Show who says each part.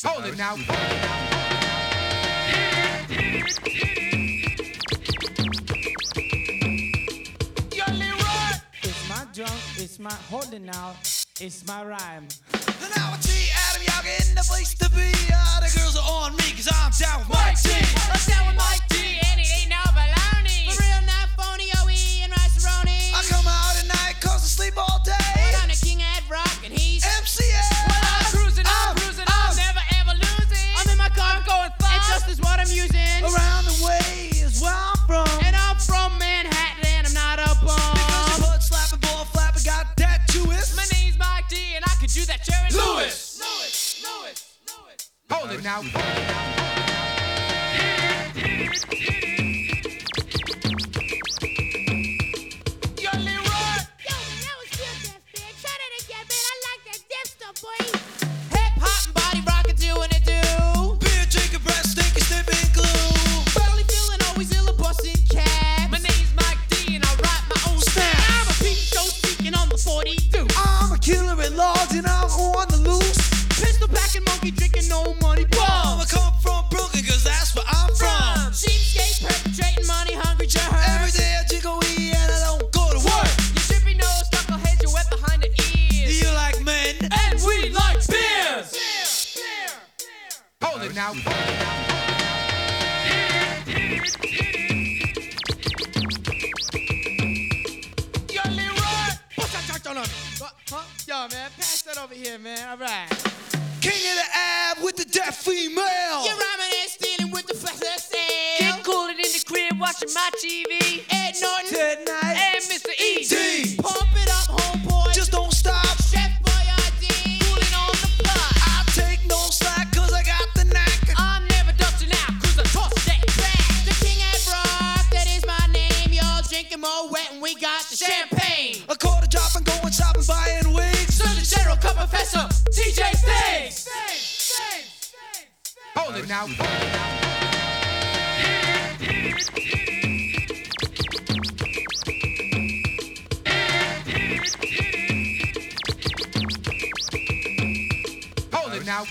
Speaker 1: It's
Speaker 2: Hold it now.
Speaker 3: It's my drum, it's my holding now, it's my rhyme.
Speaker 4: And now it's Adam Young in the place to be. out
Speaker 2: of. girl Now.
Speaker 1: Call it
Speaker 5: now.
Speaker 2: Hold it now.
Speaker 5: Yo, Leroy!
Speaker 1: Put that jack on Huh? Yo, man, pass that over here, man. All right.
Speaker 4: King of the ab with the deaf female.
Speaker 1: You're rhyming and stealing with the fast sale.
Speaker 5: Get cooler in the crib watching my TV.
Speaker 1: Ed Norton.
Speaker 5: Tonight.
Speaker 2: Hold it now. Hold it now.